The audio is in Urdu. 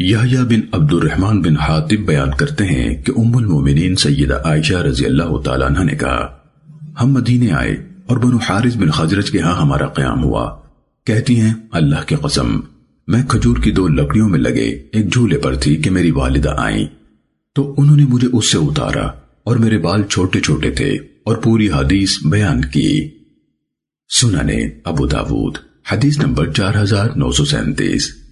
یحییٰ بن عبد الرحمن بن حاتب بیان کرتے ہیں کہ ام المومنین سیدہ عائشہ رضی اللہ تعالیٰ عنہ نے کہا، ہم مدینے آئے اور بنو حارث بن خزرج کے ہاں ہمارا قیام ہوا۔ کہتی ہیں، اللہ کی قسم، میں کھجور کی دو لکڑیوں میں لگے ایک جھولے پر تھی کہ میری والدہ آئیں۔ تو انہوں نے مجھے اس سے اتارا اور میرے بال چھوٹے چھوٹے تھے اور پوری حدیث بیان کی۔ سننے ابو داود، حدیث نمبر چار ہزار نو سو سینتیس۔